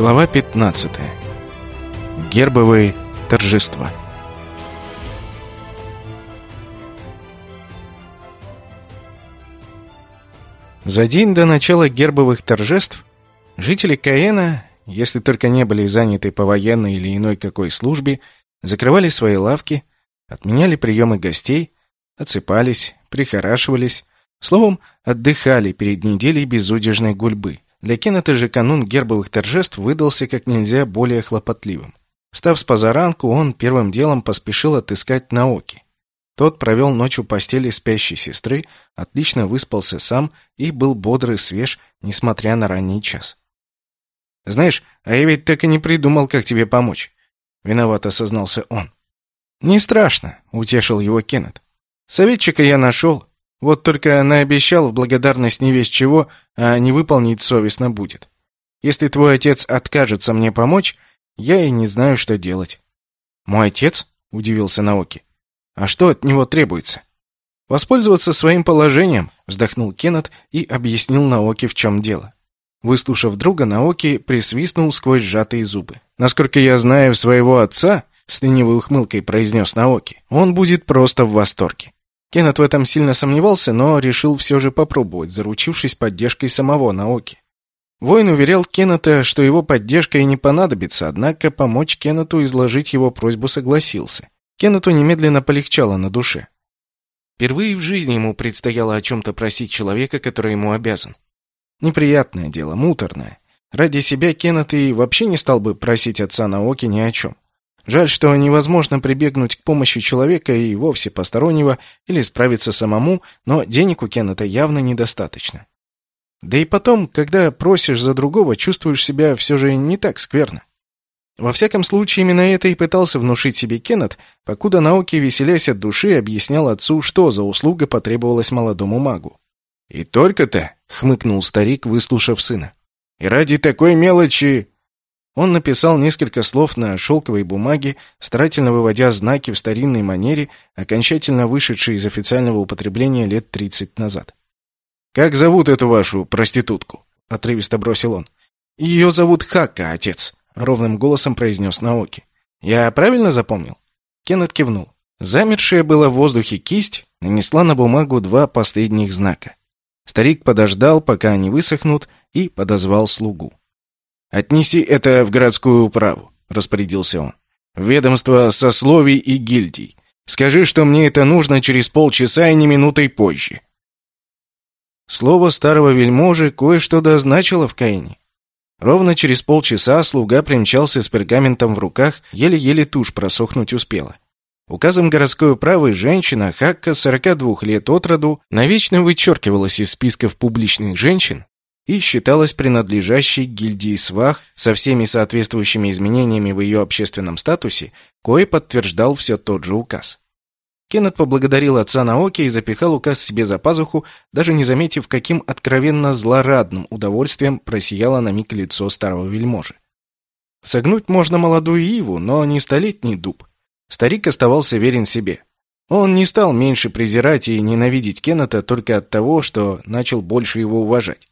Глава 15. Гербовые торжества. За день до начала гербовых торжеств жители Каена, если только не были заняты по военной или иной какой службе, закрывали свои лавки, отменяли приемы гостей, отсыпались, прихорашивались, словом, отдыхали перед неделей безудержной гульбы – для Кеннета же канун гербовых торжеств выдался как нельзя более хлопотливым. Встав с позаранку, он первым делом поспешил отыскать Наоки. Тот провел ночь у постели спящей сестры, отлично выспался сам и был бодрый и свеж, несмотря на ранний час. «Знаешь, а я ведь так и не придумал, как тебе помочь», — виноват осознался он. «Не страшно», — утешил его Кеннет. «Советчика я нашел, вот только наобещал в благодарность не весь чего, а не выполнить совестно будет. Если твой отец откажется мне помочь, я и не знаю, что делать». «Мой отец?» — удивился Наоки. «А что от него требуется?» «Воспользоваться своим положением», — вздохнул Кеннет и объяснил Наоки, в чем дело. Выслушав друга, Наоки присвистнул сквозь сжатые зубы. «Насколько я знаю своего отца», — с ленивой ухмылкой произнес Наоки, «он будет просто в восторге. Кеннет в этом сильно сомневался, но решил все же попробовать, заручившись поддержкой самого Наоки. Воин уверял Кеннета, что его поддержка и не понадобится, однако помочь Кеннету изложить его просьбу согласился. Кеннету немедленно полегчало на душе. Впервые в жизни ему предстояло о чем-то просить человека, который ему обязан. Неприятное дело, муторное. Ради себя Кеннет и вообще не стал бы просить отца Наоки ни о чем. Жаль, что невозможно прибегнуть к помощи человека и вовсе постороннего или справиться самому, но денег у Кеннета явно недостаточно. Да и потом, когда просишь за другого, чувствуешь себя все же не так скверно. Во всяком случае, именно это и пытался внушить себе Кеннет, покуда науки, веселясь от души, объяснял отцу, что за услуга потребовалась молодому магу. «И только-то», — хмыкнул старик, выслушав сына. «И ради такой мелочи он написал несколько слов на шелковой бумаге, старательно выводя знаки в старинной манере, окончательно вышедшие из официального употребления лет 30 назад. «Как зовут эту вашу проститутку?» — отрывисто бросил он. «Ее зовут Хака, отец», — ровным голосом произнес Наоки. «Я правильно запомнил?» Кеннет кивнул. Замершая была в воздухе кисть нанесла на бумагу два последних знака. Старик подождал, пока они высохнут, и подозвал слугу. «Отнеси это в городскую управу», — распорядился он. «В ведомство сословий и гильдий. Скажи, что мне это нужно через полчаса и не минутой позже». Слово старого вельможи кое-что дозначило в Каине. Ровно через полчаса слуга примчался с пергаментом в руках, еле-еле тушь просохнуть успела. Указом городской управы женщина Хакка, 42 лет от роду, навечно вычеркивалась из списков публичных женщин, и считалась принадлежащей гильдии свах со всеми соответствующими изменениями в ее общественном статусе, кое подтверждал все тот же указ. Кеннет поблагодарил отца Наоки и запихал указ себе за пазуху, даже не заметив, каким откровенно злорадным удовольствием просияло на миг лицо старого вельможи. Согнуть можно молодую иву, но не столетний дуб. Старик оставался верен себе. Он не стал меньше презирать и ненавидеть Кеннета только от того, что начал больше его уважать.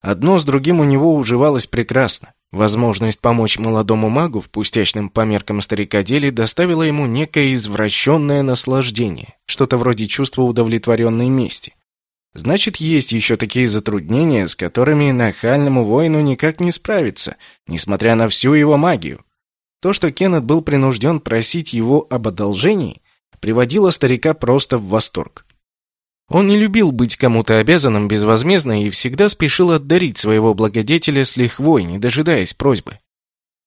Одно с другим у него уживалось прекрасно. Возможность помочь молодому магу в пустячном по меркам старика доставила ему некое извращенное наслаждение, что-то вроде чувства удовлетворенной мести. Значит, есть еще такие затруднения, с которыми нахальному воину никак не справиться, несмотря на всю его магию. То, что Кеннет был принужден просить его об одолжении, приводило старика просто в восторг. Он не любил быть кому-то обязанным безвозмездно и всегда спешил отдарить своего благодетеля с лихвой, не дожидаясь просьбы.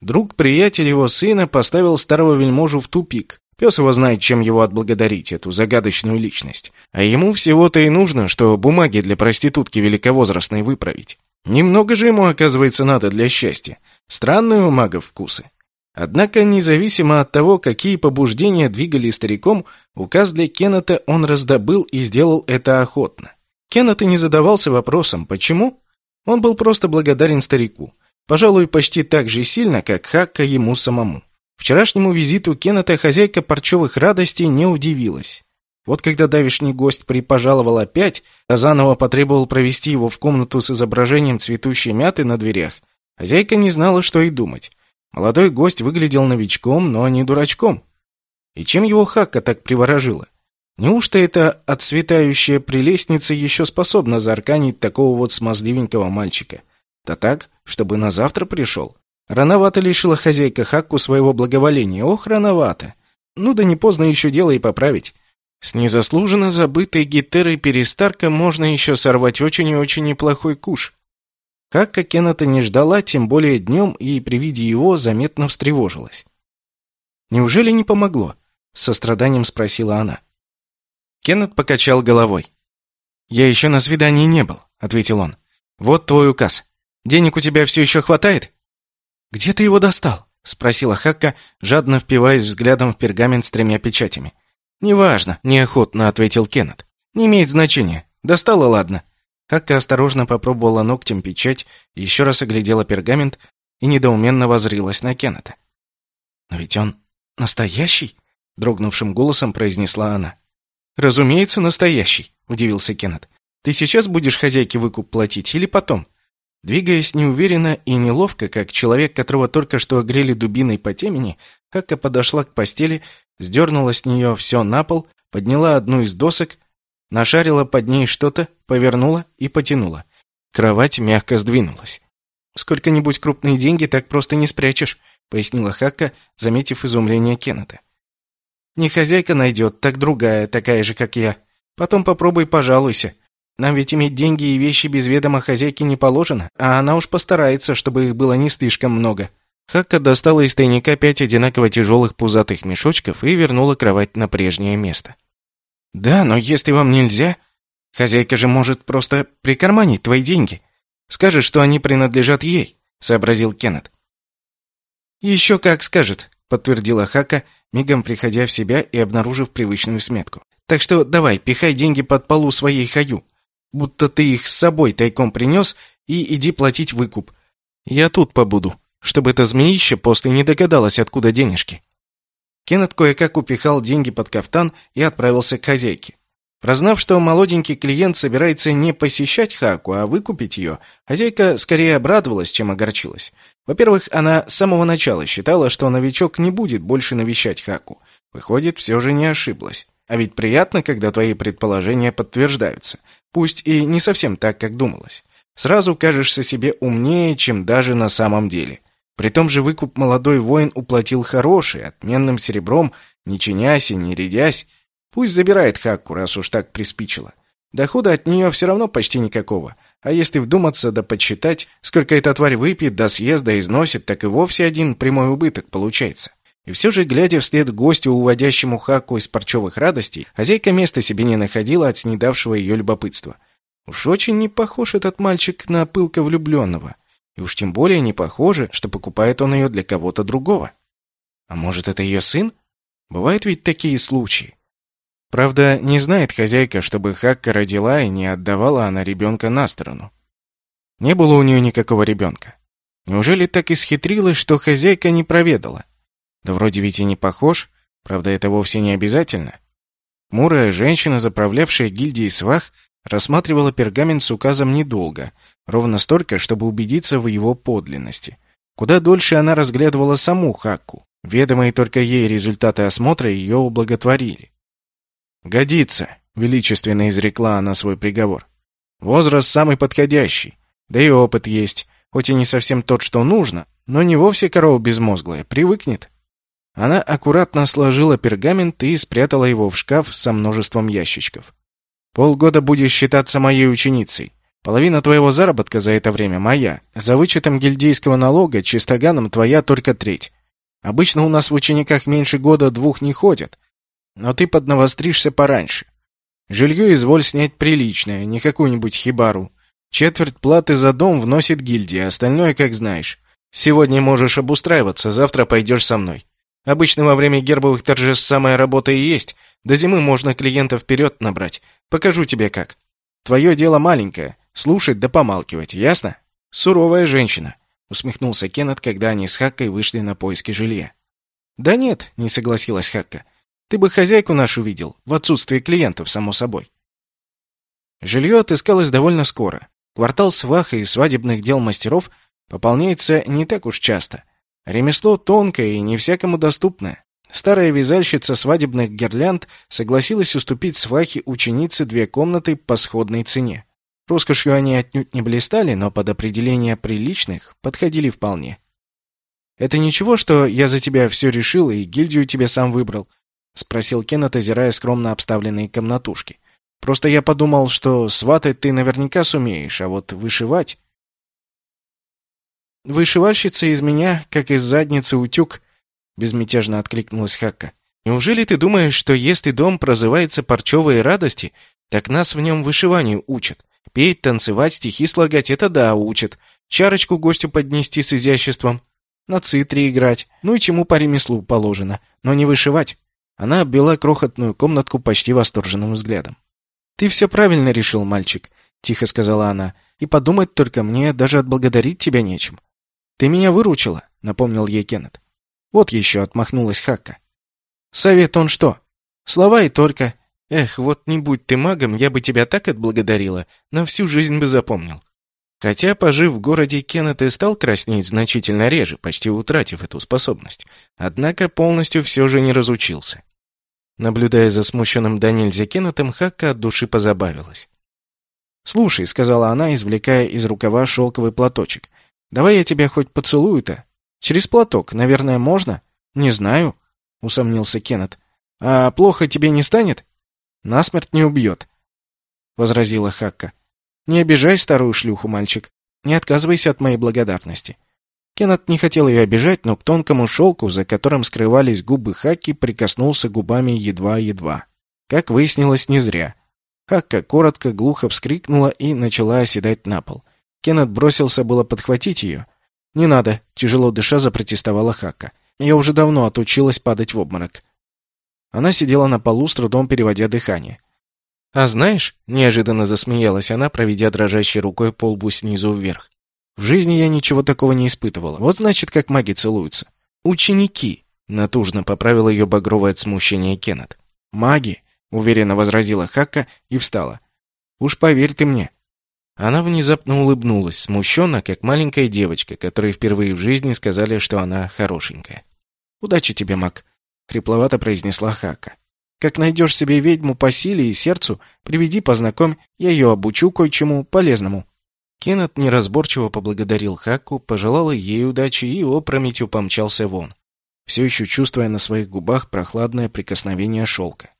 Друг-приятель его сына поставил старого вельможу в тупик. Пес его знает, чем его отблагодарить, эту загадочную личность. А ему всего-то и нужно, что бумаги для проститутки великовозрастной выправить. Немного же ему, оказывается, надо для счастья. Странные у магов вкусы. Однако, независимо от того, какие побуждения двигали стариком, указ для Кеннета он раздобыл и сделал это охотно. Кеннет и не задавался вопросом, почему? Он был просто благодарен старику. Пожалуй, почти так же сильно, как Хакка ему самому. Вчерашнему визиту Кеннета хозяйка парчевых радостей не удивилась. Вот когда давишний гость припожаловал опять, а заново потребовал провести его в комнату с изображением цветущей мяты на дверях, Хозяйка не знала, что и думать. Молодой гость выглядел новичком, но не дурачком. И чем его Хакка так приворожила? Неужто эта отцветающая прелестница еще способна заарканить такого вот смазливенького мальчика? Да так, чтобы на завтра пришел. Рановато лишила хозяйка Хакку своего благоволения. Ох, рановато. Ну да не поздно еще дело и поправить. С незаслуженно забытой гитерой перестарка можно еще сорвать очень и очень неплохой куш. Хакка Кеннета не ждала, тем более днем, и при виде его заметно встревожилась. «Неужели не помогло?» — с состраданием спросила она. Кеннет покачал головой. «Я еще на свидании не был», — ответил он. «Вот твой указ. Денег у тебя все еще хватает?» «Где ты его достал?» — спросила Хакка, жадно впиваясь взглядом в пергамент с тремя печатями. «Неважно», — неохотно ответил Кеннет. «Не имеет значения. Достала, ладно». Хакка осторожно попробовала ногтем печать, еще раз оглядела пергамент и недоуменно возрилась на Кеннета. «Но ведь он настоящий?» — дрогнувшим голосом произнесла она. «Разумеется, настоящий», — удивился Кеннет. «Ты сейчас будешь хозяйке выкуп платить или потом?» Двигаясь неуверенно и неловко, как человек, которого только что огрели дубиной по темени, Хакка подошла к постели, сдернула с нее все на пол, подняла одну из досок, нашарила под ней что-то, повернула и потянула. Кровать мягко сдвинулась. «Сколько-нибудь крупные деньги так просто не спрячешь», — пояснила Хакка, заметив изумление Кеннета. Не хозяйка найдет, так другая, такая же, как я. Потом попробуй пожалуйся. Нам ведь иметь деньги и вещи без ведома хозяйки не положено, а она уж постарается, чтобы их было не слишком много». Хакка достала из тайника пять одинаково тяжелых пузатых мешочков и вернула кровать на прежнее место. «Да, но если вам нельзя, хозяйка же может просто прикарманить твои деньги. Скажет, что они принадлежат ей», — сообразил Кеннет. «Еще как скажет», — подтвердила Хака, мигом приходя в себя и обнаружив привычную сметку. «Так что давай, пихай деньги под полу своей хаю, будто ты их с собой тайком принес, и иди платить выкуп. Я тут побуду, чтобы эта змеища после не догадалась, откуда денежки». Кеннет кое-как упихал деньги под кафтан и отправился к хозяйке. Прознав, что молоденький клиент собирается не посещать Хаку, а выкупить ее, хозяйка скорее обрадовалась, чем огорчилась. Во-первых, она с самого начала считала, что новичок не будет больше навещать Хаку. Выходит, все же не ошиблась. А ведь приятно, когда твои предположения подтверждаются. Пусть и не совсем так, как думалось. Сразу кажешься себе умнее, чем даже на самом деле. При том же выкуп молодой воин уплатил хороший, отменным серебром, не чинясь и не рядясь. Пусть забирает Хакку, раз уж так приспичило. Дохода от нее все равно почти никакого. А если вдуматься да подсчитать, сколько эта тварь выпьет, до съезда износит, так и вовсе один прямой убыток получается. И все же, глядя вслед гостю, уводящему Хаку из парчевых радостей, хозяйка места себе не находила от снедавшего ее любопытства. Уж очень не похож этот мальчик на пылко влюбленного. И уж тем более не похоже, что покупает он ее для кого-то другого. А может, это ее сын? Бывают ведь такие случаи. Правда, не знает хозяйка, чтобы Хакка родила и не отдавала она ребенка на сторону. Не было у нее никакого ребенка. Неужели так исхитрилась, что хозяйка не проведала? Да вроде ведь и не похож, правда, это вовсе не обязательно. Мурая женщина, заправлявшая гильдией свах, рассматривала пергамент с указом недолго, ровно столько, чтобы убедиться в его подлинности. Куда дольше она разглядывала саму Хакку. Ведомые только ей результаты осмотра ее ублаготворили. «Годится», — величественно изрекла она свой приговор. «Возраст самый подходящий, да и опыт есть, хоть и не совсем тот, что нужно, но не вовсе корова безмозглая, привыкнет». Она аккуратно сложила пергамент и спрятала его в шкаф со множеством ящичков. «Полгода будешь считаться моей ученицей. Половина твоего заработка за это время моя. За вычетом гильдейского налога чистоганом твоя только треть. Обычно у нас в учениках меньше года-двух не ходят, но ты подновостришься пораньше. Жилье изволь снять приличное, не какую-нибудь хибару. Четверть платы за дом вносит гильдия, остальное как знаешь. Сегодня можешь обустраиваться, завтра пойдешь со мной. Обычно во время гербовых торжеств самая работа и есть. До зимы можно клиентов вперед набрать. Покажу тебе как. Твое дело маленькое. Слушать да помалкивать, ясно? Суровая женщина. Усмехнулся Кеннет, когда они с Хаккой вышли на поиски жилья. «Да нет», — не согласилась Хакка. Ты бы хозяйку нашу видел, в отсутствие клиентов, само собой. Жилье отыскалось довольно скоро. Квартал сваха и свадебных дел мастеров пополняется не так уж часто. Ремесло тонкое и не всякому доступное. Старая вязальщица свадебных гирлянд согласилась уступить свахе ученице две комнаты по сходной цене. Роскошью они отнюдь не блистали, но под определение приличных подходили вполне. «Это ничего, что я за тебя все решил и гильдию тебе сам выбрал?» — спросил Кеннет, озирая скромно обставленные комнатушки. «Просто я подумал, что сватать ты наверняка сумеешь, а вот вышивать...» «Вышивальщица из меня, как из задницы утюг», — безмятежно откликнулась Хакка. «Неужели ты думаешь, что если дом прозывается «Парчевые радости», так нас в нем вышиванию учат? Петь, танцевать, стихи слагать — это да, учат. Чарочку гостю поднести с изяществом. На цитре играть. Ну и чему по ремеслу положено. Но не вышивать. Она обвела крохотную комнатку почти восторженным взглядом. «Ты все правильно решил, мальчик», — тихо сказала она. «И подумать только мне даже отблагодарить тебя нечем. «Ты меня выручила», — напомнил ей Кеннет. «Вот еще», — отмахнулась Хакка. «Совет он что? Слова и только. Эх, вот не будь ты магом, я бы тебя так отблагодарила, на всю жизнь бы запомнил». Хотя, пожив в городе, Кеннет и стал краснеть значительно реже, почти утратив эту способность. Однако полностью все же не разучился. Наблюдая за смущенным до нельзя Кеннетом, Хакка от души позабавилась. «Слушай», — сказала она, извлекая из рукава шелковый платочек, Давай я тебя хоть поцелую-то. Через платок, наверное, можно? Не знаю, усомнился Кеннет. А плохо тебе не станет? Насмерть не убьет, возразила Хакка. Не обижай старую шлюху, мальчик. Не отказывайся от моей благодарности. Кеннет не хотел ее обижать, но к тонкому шелку, за которым скрывались губы Хакки, прикоснулся губами едва-едва. Как выяснилось, не зря. Хакка коротко, глухо вскрикнула и начала оседать на пол. Кеннет бросился было подхватить ее. «Не надо», — тяжело дыша запротестовала Хака. «Я уже давно отучилась падать в обморок». Она сидела на полу, с трудом переводя дыхание. «А знаешь», — неожиданно засмеялась она, проведя дрожащей рукой по лбу снизу вверх. «В жизни я ничего такого не испытывала. Вот значит, как маги целуются». «Ученики», — натужно поправил ее багровое от смущения Кеннет. «Маги», — уверенно возразила Хака и встала. «Уж поверь ты мне, она внезапно улыбнулась, смущенно, как маленькая девочка, которой впервые в жизни сказали, что она хорошенькая. «Удачи тебе, маг», — хрипловато произнесла Хака. «Как найдешь себе ведьму по силе и сердцу, приведи, познакомь, я ее обучу кое-чему полезному». Кеннет неразборчиво поблагодарил Хаку, пожелал ей удачи и опрометью помчался вон, все еще чувствуя на своих губах прохладное прикосновение шелка.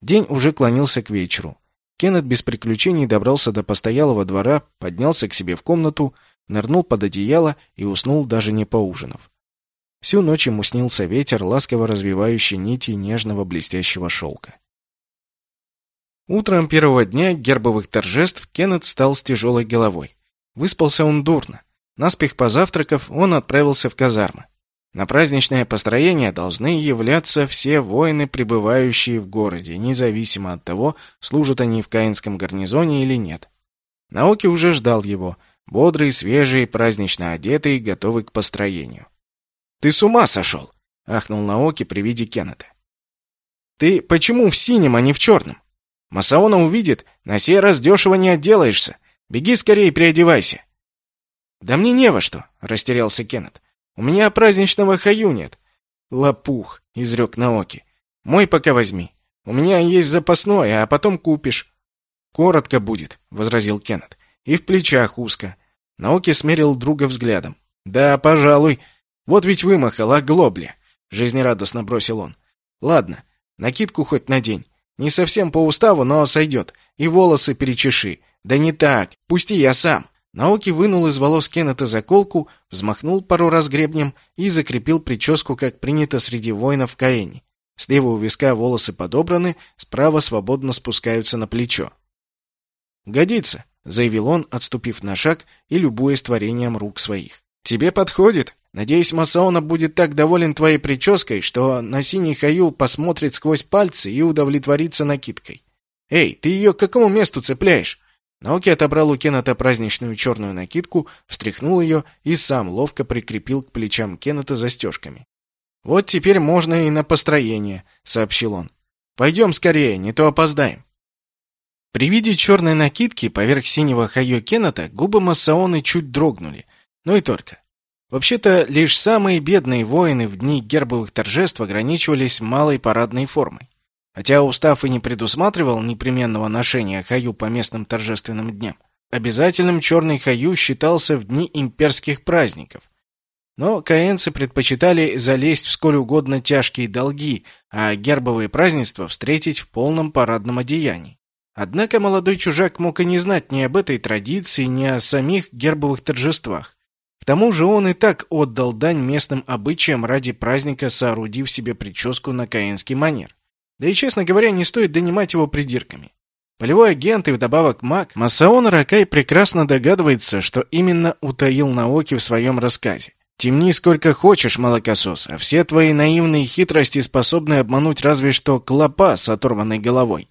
День уже клонился к вечеру. Кеннет без приключений добрался до постоялого двора, поднялся к себе в комнату, нырнул под одеяло и уснул, даже не поужинав. Всю ночь ему снился ветер, ласково развивающий нити нежного блестящего шелка. Утром первого дня гербовых торжеств Кеннет встал с тяжелой головой. Выспался он дурно. Наспех позавтракав, он отправился в казармы. На праздничное построение должны являться все воины, пребывающие в городе, независимо от того, служат они в Каинском гарнизоне или нет. Наоки уже ждал его, бодрый, свежий, празднично одетый, готовый к построению. «Ты с ума сошел!» — ахнул Наоки при виде Кеннета. «Ты почему в синем, а не в черном? Масаона увидит, на сей раз дешево не отделаешься. Беги скорее переодевайся». «Да мне не во что», — растерялся Кеннет. У меня праздничного хаю нет. Лопух, изрек Наоки. Мой пока возьми. У меня есть запасной, а потом купишь. Коротко будет, возразил Кеннет. И в плечах узко. Наоки смерил друга взглядом. Да, пожалуй. Вот ведь вымахал, а глобля. Жизнерадостно бросил он. Ладно, накидку хоть надень. Не совсем по уставу, но сойдет. И волосы перечеши. Да не так, пусти я сам. Наоки вынул из волос Кеннета заколку, взмахнул пару раз гребнем и закрепил прическу, как принято среди воинов в Каэне. Слева у виска волосы подобраны, справа свободно спускаются на плечо. «Годится», — заявил он, отступив на шаг и любуясь творением рук своих. «Тебе подходит. Надеюсь, Масаона будет так доволен твоей прической, что на синий хаю посмотрит сквозь пальцы и удовлетворится накидкой. Эй, ты ее к какому месту цепляешь?» Наоки отобрал у Кеннета праздничную черную накидку, встряхнул ее и сам ловко прикрепил к плечам Кеннета застежками. «Вот теперь можно и на построение», — сообщил он. «Пойдем скорее, не то опоздаем». При виде черной накидки поверх синего хайо Кеннета губы Массаоны чуть дрогнули. Ну и только. Вообще-то, лишь самые бедные воины в дни гербовых торжеств ограничивались малой парадной формой. Хотя устав и не предусматривал непременного ношения хаю по местным торжественным дням. Обязательным черный хаю считался в дни имперских праздников. Но каенцы предпочитали залезть в сколь угодно тяжкие долги, а гербовые празднества встретить в полном парадном одеянии. Однако молодой чужак мог и не знать ни об этой традиции, ни о самих гербовых торжествах. К тому же он и так отдал дань местным обычаям ради праздника, соорудив себе прическу на каинский манер. Да и, честно говоря, не стоит донимать его придирками. Полевой агент и вдобавок маг, Масаон Ракай прекрасно догадывается, что именно утаил Наоки в своем рассказе. Темни сколько хочешь, молокосос, а все твои наивные хитрости способны обмануть разве что клопа с оторванной головой.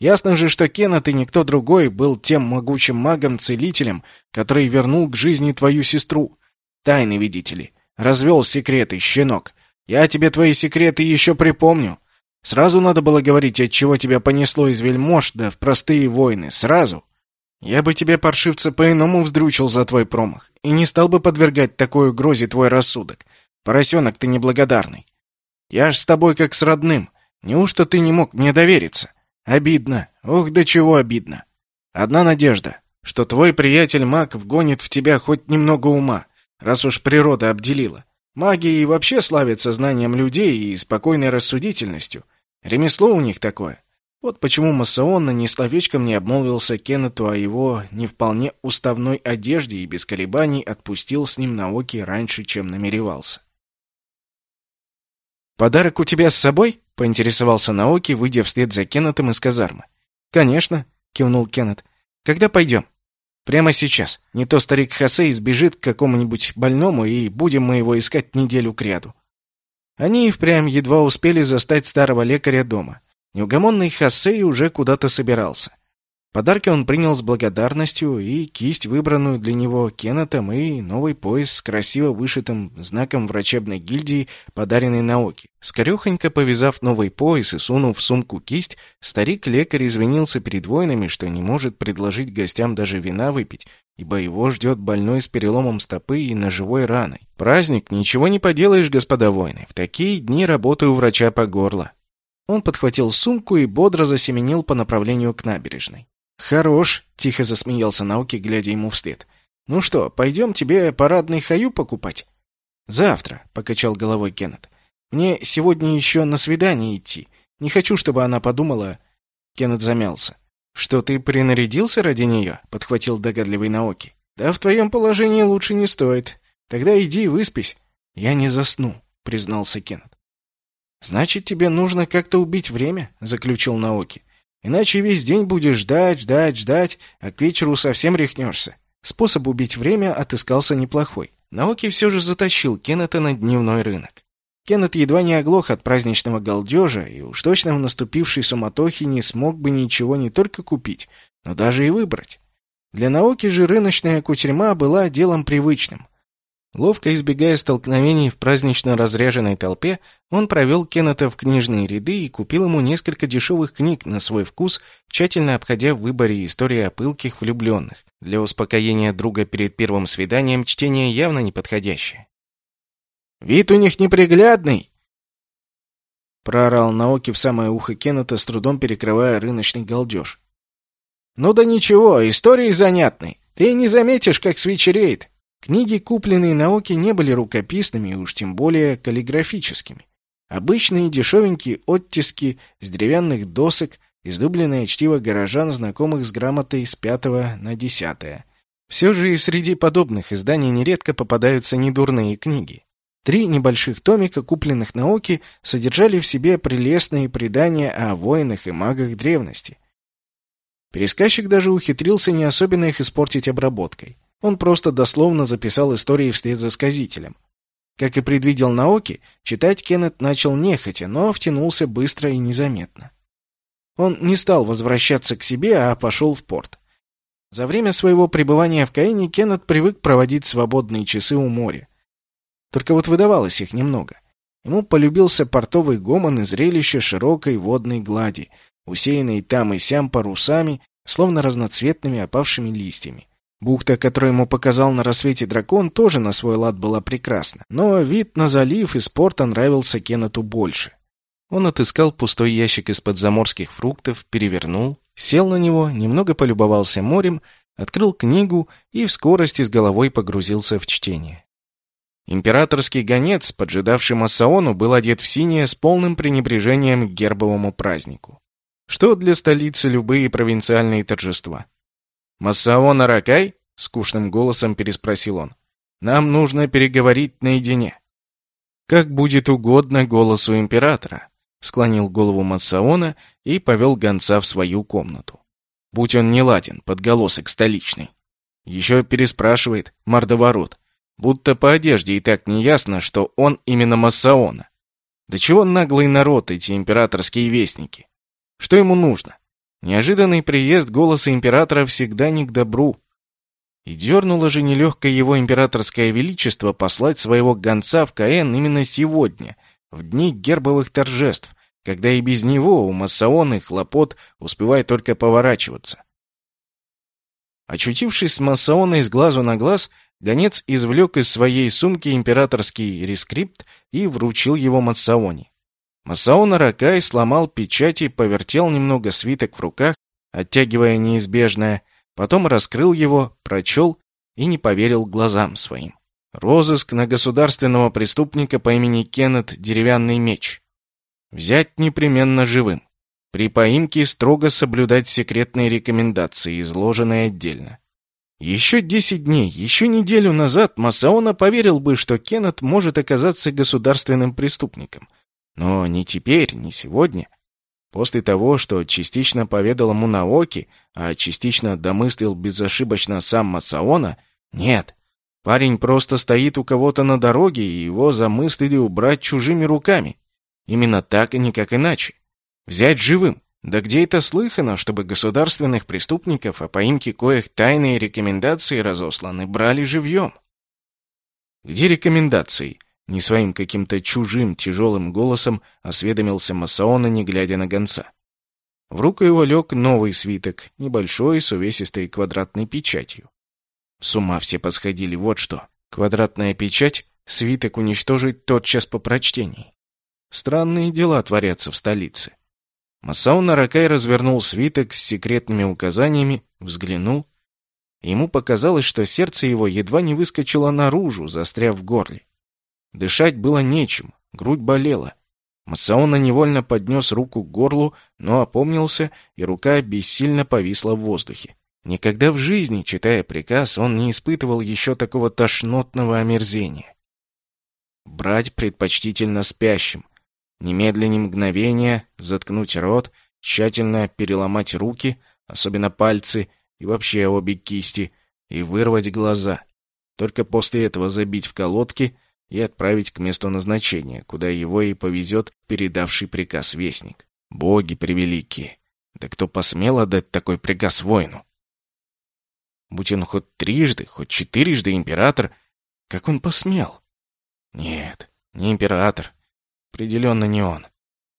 Ясно же, что Кеннет и никто другой был тем могучим магом-целителем, который вернул к жизни твою сестру. Тайны, видите Развел секреты, щенок. Я тебе твои секреты еще припомню. Сразу надо было говорить, от чего тебя понесло из вельмож, да в простые войны. Сразу. Я бы тебе, паршивца, по-иному вздрючил за твой промах. И не стал бы подвергать такой угрозе твой рассудок. Поросенок ты неблагодарный. Я ж с тобой как с родным. Неужто ты не мог мне довериться? Обидно. Ох, до чего обидно. Одна надежда, что твой приятель-маг вгонит в тебя хоть немного ума, раз уж природа обделила. Маги и вообще славятся знанием людей и спокойной рассудительностью. Ремесло у них такое. Вот почему Массаонна ни словечком не обмолвился Кеннету о его не вполне уставной одежде и без колебаний отпустил с ним науки раньше, чем намеревался. «Подарок у тебя с собой?» — поинтересовался Наоки, выйдя вслед за Кеннетом из казармы. «Конечно», — кивнул Кеннет. «Когда пойдем?» «Прямо сейчас. Не то старик Хосе избежит к какому-нибудь больному, и будем мы его искать неделю кряду». Они и впрямь едва успели застать старого лекаря дома. Неугомонный Хосе уже куда-то собирался. Подарки он принял с благодарностью, и кисть, выбранную для него Кеннетом, и новый пояс с красиво вышитым знаком врачебной гильдии, подаренный Наоки. Скорехонько повязав новый пояс и сунув в сумку кисть, старик-лекарь извинился перед воинами, что не может предложить гостям даже вина выпить, ибо его ждет больной с переломом стопы и ножевой раной. Праздник, ничего не поделаешь, господа воины, в такие дни работаю врача по горло. Он подхватил сумку и бодро засеменил по направлению к набережной. «Хорош!» — тихо засмеялся Науки, глядя ему вслед. «Ну что, пойдем тебе парадный хаю покупать?» «Завтра», — покачал головой Кеннет. «Мне сегодня еще на свидание идти. Не хочу, чтобы она подумала...» Кеннет замялся. «Что, ты принарядился ради нее?» — подхватил догадливый Наоки. «Да в твоем положении лучше не стоит. Тогда иди выспись». «Я не засну», — признался Кеннет. «Значит, тебе нужно как-то убить время», — заключил Наоки. Иначе весь день будешь ждать, ждать, ждать, а к вечеру совсем рехнешься. Способ убить время отыскался неплохой. Наоки все же затащил Кеннета на дневной рынок. Кеннет едва не оглох от праздничного галдежа и уж точно в наступившей суматохе не смог бы ничего не только купить, но даже и выбрать. Для Наоки же рыночная кутерьма была делом привычным. Ловко избегая столкновений в празднично разряженной толпе, он провел Кеннета в книжные ряды и купил ему несколько дешевых книг на свой вкус, тщательно обходя в выборе истории о пылких влюбленных. Для успокоения друга перед первым свиданием чтение явно неподходящее. «Вид у них неприглядный!» Проорал Наоки в самое ухо Кеннета, с трудом перекрывая рыночный галдеж. «Ну да ничего, истории занятны. Ты не заметишь, как свечереет. Книги, купленные на Оке, не были рукописными и уж тем более каллиграфическими. Обычные дешевенькие оттиски с деревянных досок, издубленное чтиво горожан, знакомых с грамотой с пятого на десятое. Все же и среди подобных изданий нередко попадаются недурные книги. Три небольших томика, купленных на Оке, содержали в себе прелестные предания о воинах и магах древности. Пересказчик даже ухитрился не особенно их испортить обработкой. Он просто дословно записал истории вслед за сказителем. Как и предвидел Наоки, читать Кеннет начал нехотя, но втянулся быстро и незаметно. Он не стал возвращаться к себе, а пошел в порт. За время своего пребывания в Каине Кеннет привык проводить свободные часы у моря. Только вот выдавалось их немного. Ему полюбился портовый гомон и зрелище широкой водной глади, усеянной там и сям парусами, словно разноцветными опавшими листьями. Бухта, которую ему показал на рассвете дракон, тоже на свой лад была прекрасна. Но вид на залив из порта нравился Кеннету больше. Он отыскал пустой ящик из-под заморских фруктов, перевернул, сел на него, немного полюбовался морем, открыл книгу и в скорости с головой погрузился в чтение. Императорский гонец, поджидавший Массаону, был одет в синее с полным пренебрежением к гербовому празднику. Что для столицы любые провинциальные торжества? «Массаон Аракай?» — скучным голосом переспросил он. «Нам нужно переговорить наедине». «Как будет угодно голосу императора», — склонил голову Массаона и повел гонца в свою комнату. Будь он не ладен, подголосок столичный. Еще переспрашивает мордоворот, будто по одежде и так неясно, что он именно Массаона. Да чего наглый народ эти императорские вестники? Что ему нужно? Неожиданный приезд голоса императора всегда не к добру. И дернуло же нелегкое его императорское величество послать своего гонца в Каэн именно сегодня, в дни гербовых торжеств, когда и без него у Массаона хлопот успевает только поворачиваться. Очутившись с Массаоной с глазу на глаз, гонец извлек из своей сумки императорский рескрипт и вручил его Массаоне. Масаона Ракай сломал печати, повертел немного свиток в руках, оттягивая неизбежное, потом раскрыл его, прочел и не поверил глазам своим. Розыск на государственного преступника по имени Кеннет «Деревянный меч». Взять непременно живым. При поимке строго соблюдать секретные рекомендации, изложенные отдельно. Еще десять дней, еще неделю назад Масаона поверил бы, что Кеннет может оказаться государственным преступником – но не теперь, не сегодня. После того, что частично поведал ему Наоки, а частично домыслил безошибочно сам Масаона, нет. Парень просто стоит у кого-то на дороге, и его замыслили убрать чужими руками. Именно так и никак иначе. Взять живым. Да где это слыхано, чтобы государственных преступников, о поимке коих тайные рекомендации разосланы, брали живьем? Где рекомендации? Не своим каким-то чужим тяжелым голосом осведомился Масаона, не глядя на гонца. В руку его лег новый свиток, небольшой, с увесистой квадратной печатью. С ума все посходили, вот что. Квадратная печать, свиток уничтожить тотчас по прочтении. Странные дела творятся в столице. Масаун Наракай развернул свиток с секретными указаниями, взглянул. Ему показалось, что сердце его едва не выскочило наружу, застряв в горле. Дышать было нечем, грудь болела. Масаона невольно поднес руку к горлу, но опомнился, и рука бессильно повисла в воздухе. Никогда в жизни, читая приказ, он не испытывал еще такого тошнотного омерзения. Брать предпочтительно спящим. Немедленно мгновения заткнуть рот, тщательно переломать руки, особенно пальцы и вообще обе кисти, и вырвать глаза. Только после этого забить в колодки и отправить к месту назначения, куда его и повезет передавший приказ вестник. Боги превеликие! Да кто посмел отдать такой приказ воину? Будь он хоть трижды, хоть четырежды император, как он посмел? Нет, не император. Определенно не он.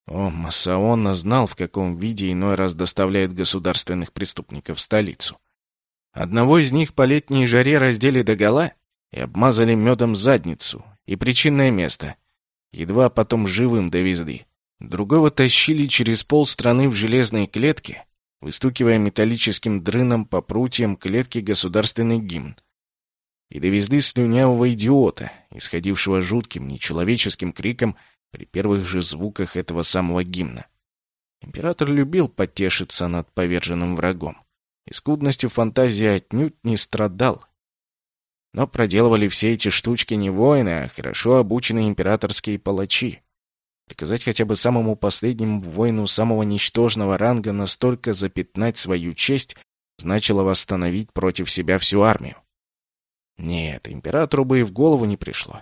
О, Массаона знал, в каком виде иной раз доставляет государственных преступников в столицу. Одного из них по летней жаре раздели догола и обмазали медом задницу, и причинное место. Едва потом живым довезли. Другого тащили через пол страны в железной клетке, выстукивая металлическим дрыном по прутьям клетки государственный гимн. И довезли слюнявого идиота, исходившего жутким, нечеловеческим криком при первых же звуках этого самого гимна. Император любил потешиться над поверженным врагом. И скудностью фантазии отнюдь не страдал, но проделывали все эти штучки не воины, а хорошо обученные императорские палачи. Приказать хотя бы самому последнему воину самого ничтожного ранга настолько запятнать свою честь значило восстановить против себя всю армию. Нет, императору бы и в голову не пришло.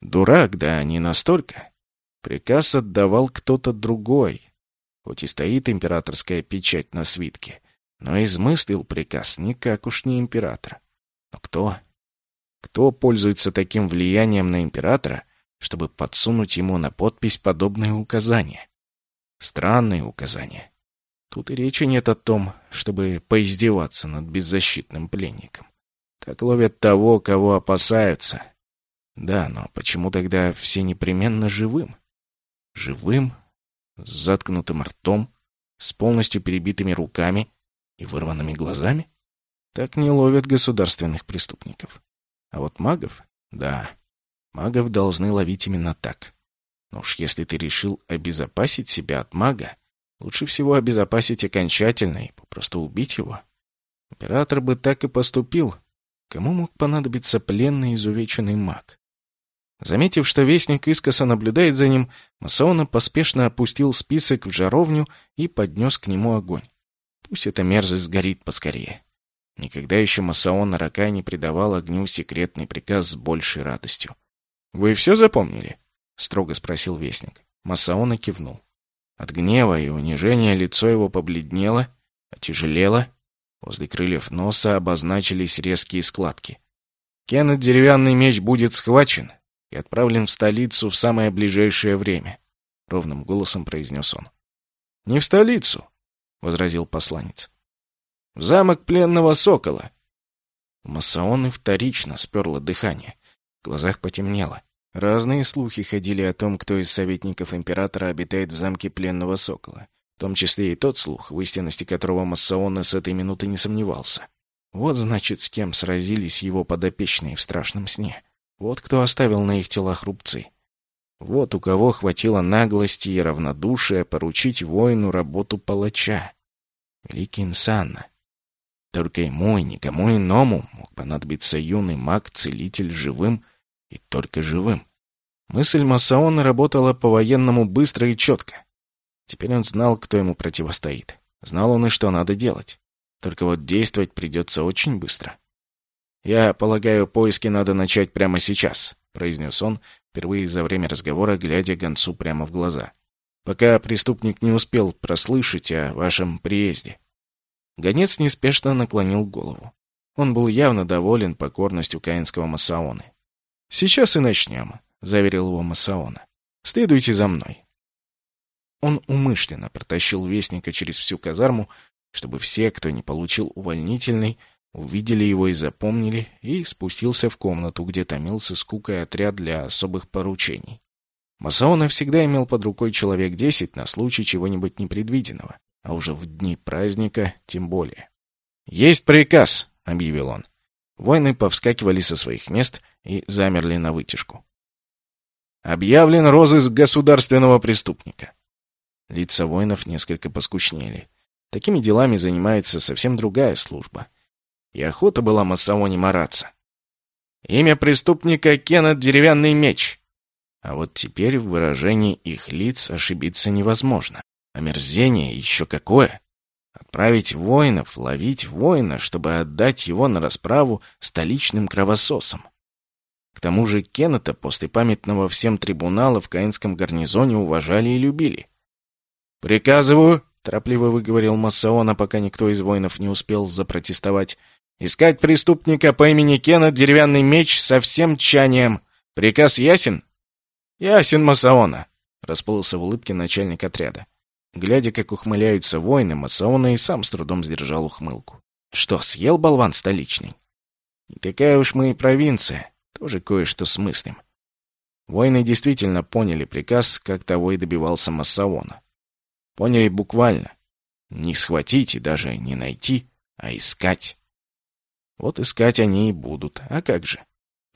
Дурак, да не настолько. Приказ отдавал кто-то другой. Хоть и стоит императорская печать на свитке, но измыслил приказ никак уж не император. Но кто? Кто пользуется таким влиянием на императора, чтобы подсунуть ему на подпись подобные указания? Странные указания. Тут и речи нет о том, чтобы поиздеваться над беззащитным пленником. как ловят того, кого опасаются. Да, но почему тогда все непременно живым? Живым, с заткнутым ртом, с полностью перебитыми руками и вырванными глазами? Так не ловят государственных преступников. А вот магов? Да, магов должны ловить именно так. Но уж если ты решил обезопасить себя от мага, лучше всего обезопасить окончательно и попросту убить его. Император бы так и поступил. Кому мог понадобиться пленный изувеченный маг? Заметив, что вестник искоса наблюдает за ним, Масаона поспешно опустил список в жаровню и поднес к нему огонь. Пусть эта мерзость сгорит поскорее. Никогда еще Масаона Ракай не придавал огню секретный приказ с большей радостью. «Вы все запомнили?» — строго спросил вестник. Масаона кивнул. От гнева и унижения лицо его побледнело, отяжелело. Возле крыльев носа обозначились резкие складки. Кеннет деревянный меч будет схвачен и отправлен в столицу в самое ближайшее время, — ровным голосом произнес он. — Не в столицу, — возразил посланец. — В замок пленного сокола. У Массаоны вторично сперло дыхание. В глазах потемнело. Разные слухи ходили о том, кто из советников императора обитает в замке пленного сокола. В том числе и тот слух, в истинности которого Массаона с этой минуты не сомневался. Вот, значит, с кем сразились его подопечные в страшном сне. Вот кто оставил на их телах рубцы. Вот у кого хватило наглости и равнодушия поручить воину работу палача. Великий Инсанна. Только ему и никому иному мог понадобиться юный маг-целитель живым и только живым. Мысль Масаона работала по-военному быстро и четко. Теперь он знал, кто ему противостоит. Знал он и что надо делать. Только вот действовать придется очень быстро. «Я полагаю, поиски надо начать прямо сейчас», — произнес он, впервые за время разговора, глядя гонцу прямо в глаза. «Пока преступник не успел прослышать о вашем приезде». Гонец неспешно наклонил голову. Он был явно доволен покорностью каинского Масаоны. «Сейчас и начнем», — заверил его Масаона. «Следуйте за мной». Он умышленно протащил вестника через всю казарму, чтобы все, кто не получил увольнительный, увидели его и запомнили, и спустился в комнату, где томился скукой отряд для особых поручений. Масаона всегда имел под рукой человек десять на случай чего-нибудь непредвиденного, а уже в дни праздника тем более. «Есть приказ!» — объявил он. Воины повскакивали со своих мест и замерли на вытяжку. «Объявлен розыск государственного преступника». Лица воинов несколько поскучнели. Такими делами занимается совсем другая служба — и охота была Масаоне мараться. Имя преступника Кеннет Деревянный Меч. А вот теперь в выражении их лиц ошибиться невозможно. Омерзение еще какое! Отправить воинов, ловить воина, чтобы отдать его на расправу столичным кровососам. К тому же Кеннета после памятного всем трибунала в Каинском гарнизоне уважали и любили. «Приказываю», — торопливо выговорил Массаона, пока никто из воинов не успел запротестовать, Искать преступника по имени Кена деревянный меч со всем тчанием. Приказ ясен? Ясен, Масаона, расплылся в улыбке начальник отряда. Глядя, как ухмыляются воины, Масаона и сам с трудом сдержал ухмылку. Что, съел болван столичный? Не такая уж мы и провинция, тоже кое-что смыслим. Воины действительно поняли приказ, как того и добивался Массаона. Поняли буквально. Не схватить и даже не найти, а искать. Вот искать они и будут. А как же?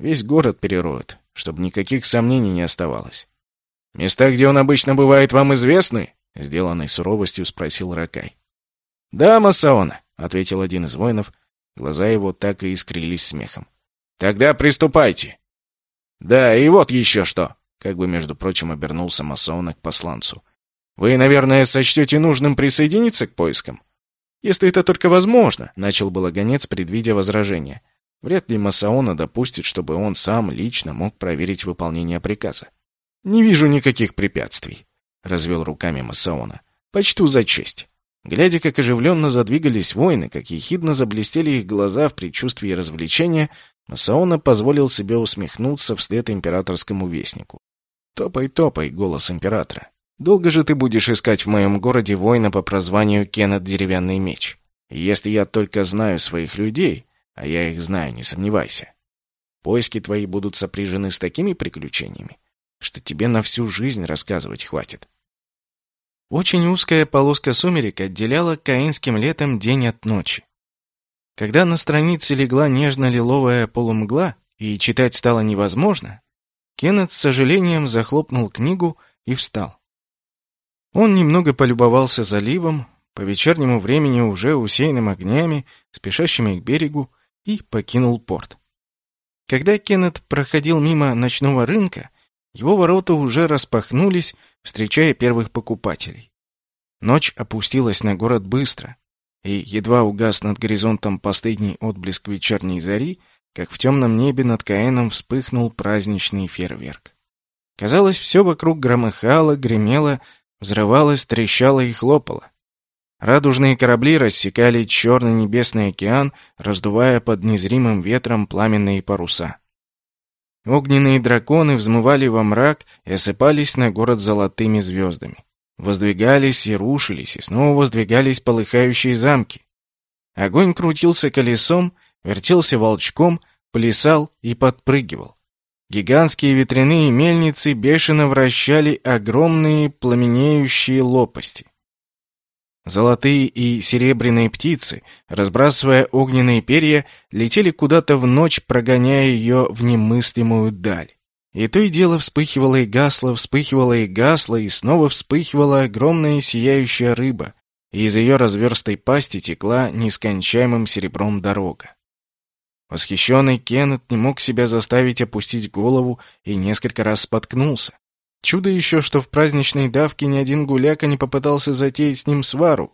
Весь город перероют, чтобы никаких сомнений не оставалось. «Места, где он обычно бывает, вам известны?» Сделанной суровостью спросил Ракай. «Да, Масаона», — ответил один из воинов. Глаза его так и искрились смехом. «Тогда приступайте!» «Да, и вот еще что!» Как бы, между прочим, обернулся Масаона к посланцу. «Вы, наверное, сочтете нужным присоединиться к поискам?» «Если это только возможно», — начал было гонец, предвидя возражение. Вряд ли Масаона допустит, чтобы он сам лично мог проверить выполнение приказа. «Не вижу никаких препятствий», — развел руками Масаона. «Почту за честь». Глядя, как оживленно задвигались воины, как ехидно заблестели их глаза в предчувствии развлечения, Масаона позволил себе усмехнуться вслед императорскому вестнику. «Топай, топай!» — голос императора. Долго же ты будешь искать в моем городе воина по прозванию Кеннет Деревянный Меч? Если я только знаю своих людей, А я их знаю, не сомневайся. Поиски твои будут сопряжены с такими приключениями, что тебе на всю жизнь рассказывать хватит. Очень узкая полоска сумерек отделяла каинским летом день от ночи. Когда на странице легла нежно-лиловая полумгла, и читать стало невозможно, Кеннет с сожалением захлопнул книгу и встал. Он немного полюбовался заливом, по вечернему времени уже усеянным огнями, спешащими к берегу, и покинул порт. Когда Кеннет проходил мимо ночного рынка, его ворота уже распахнулись, встречая первых покупателей. Ночь опустилась на город быстро, и едва угас над горизонтом последний отблеск вечерней зари, как в темном небе над Каэном вспыхнул праздничный фейерверк. Казалось, все вокруг громыхало, гремело, взрывалось, трещало и хлопало. Радужные корабли рассекали черный небесный океан, раздувая под незримым ветром пламенные паруса. Огненные драконы взмывали во мрак и осыпались на город золотыми звездами. Воздвигались и рушились, и снова воздвигались полыхающие замки. Огонь крутился колесом, вертелся волчком, плясал и подпрыгивал. Гигантские ветряные мельницы бешено вращали огромные пламенеющие лопасти. Золотые и серебряные птицы, разбрасывая огненные перья, летели куда-то в ночь, прогоняя ее в немыслимую даль. И то и дело вспыхивало и гасло, вспыхивало и гасло, и снова вспыхивала огромная сияющая рыба, и из ее разверстой пасти текла нескончаемым серебром дорога. Восхищенный Кеннет не мог себя заставить опустить голову и несколько раз споткнулся. Чудо еще, что в праздничной давке ни один гуляка не попытался затеять с ним свару.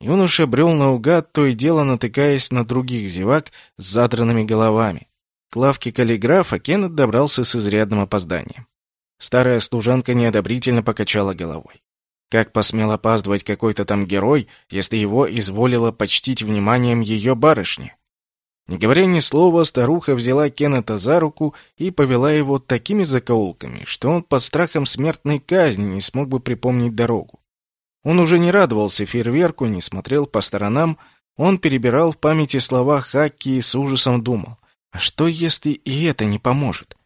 Юноша брел наугад, то и дело натыкаясь на других зевак с задранными головами. К лавке каллиграфа Кеннет добрался с изрядным опозданием. Старая служанка неодобрительно покачала головой. Как посмел опаздывать какой-то там герой, если его изволило почтить вниманием ее барышни? Не говоря ни слова, старуха взяла Кеннета за руку и повела его такими закоулками, что он под страхом смертной казни не смог бы припомнить дорогу. Он уже не радовался фейерверку, не смотрел по сторонам, он перебирал в памяти слова Хакки и с ужасом думал, а что если и это не поможет?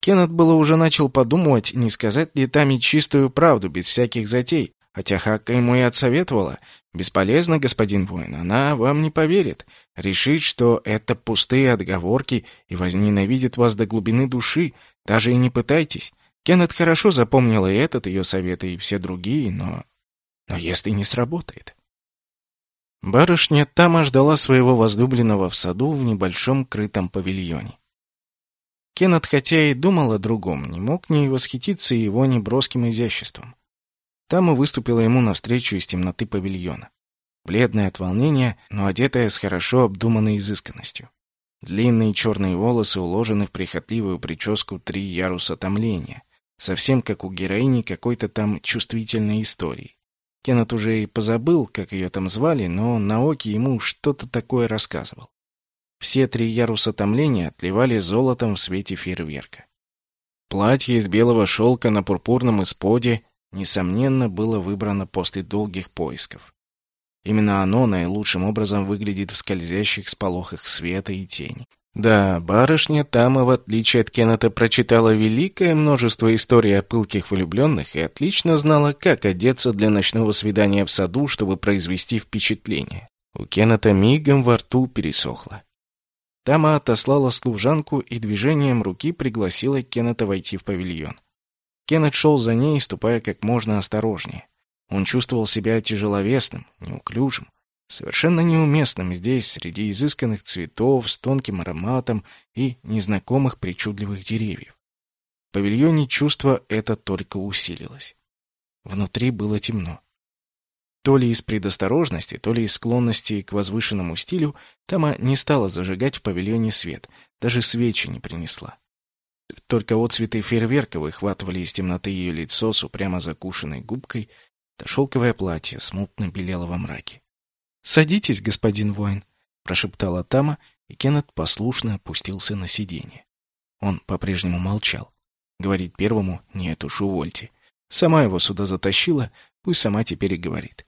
Кеннет было уже начал подумывать, не сказать ли Тами чистую правду, без всяких затей, хотя Хакка ему и отсоветовала. «Бесполезно, господин воин, она вам не поверит. Решит, что это пустые отговорки и возненавидит вас до глубины души. Даже и не пытайтесь. Кеннет хорошо запомнил и этот ее совет, и все другие, но... Но если не сработает... Барышня Тама ждала своего возлюбленного в саду в небольшом крытом павильоне. Кеннет, хотя и думал о другом, не мог не восхититься его неброским изяществом. Тама выступила ему навстречу из темноты павильона бледная от волнения, но одетая с хорошо обдуманной изысканностью. Длинные черные волосы уложены в прихотливую прическу три яруса томления, совсем как у героини какой-то там чувствительной истории. Кеннет уже и позабыл, как ее там звали, но Наоки ему что-то такое рассказывал. Все три яруса томления отливали золотом в свете фейерверка. Платье из белого шелка на пурпурном исподе, несомненно, было выбрано после долгих поисков. Именно оно наилучшим образом выглядит в скользящих сполохах света и тени. Да, барышня Тама, в отличие от Кеннета, прочитала великое множество историй о пылких влюбленных и отлично знала, как одеться для ночного свидания в саду, чтобы произвести впечатление. У Кеннета мигом во рту пересохло. Тама отослала служанку и движением руки пригласила Кеннета войти в павильон. Кеннет шел за ней, ступая как можно осторожнее. Он чувствовал себя тяжеловесным, неуклюжим, совершенно неуместным здесь, среди изысканных цветов, с тонким ароматом и незнакомых причудливых деревьев. В павильоне чувство это только усилилось. Внутри было темно. То ли из предосторожности, то ли из склонности к возвышенному стилю, Тама не стала зажигать в павильоне свет, даже свечи не принесла. Только вот цветы фейерверка выхватывали из темноты ее лицо с упрямо закушенной губкой — да шелковое платье смутно белело во мраке. «Садитесь, господин воин», — прошептала Тама, и Кеннет послушно опустился на сиденье. Он по-прежнему молчал. Говорить первому «нет уж, увольте». Сама его сюда затащила, пусть сама теперь и говорит.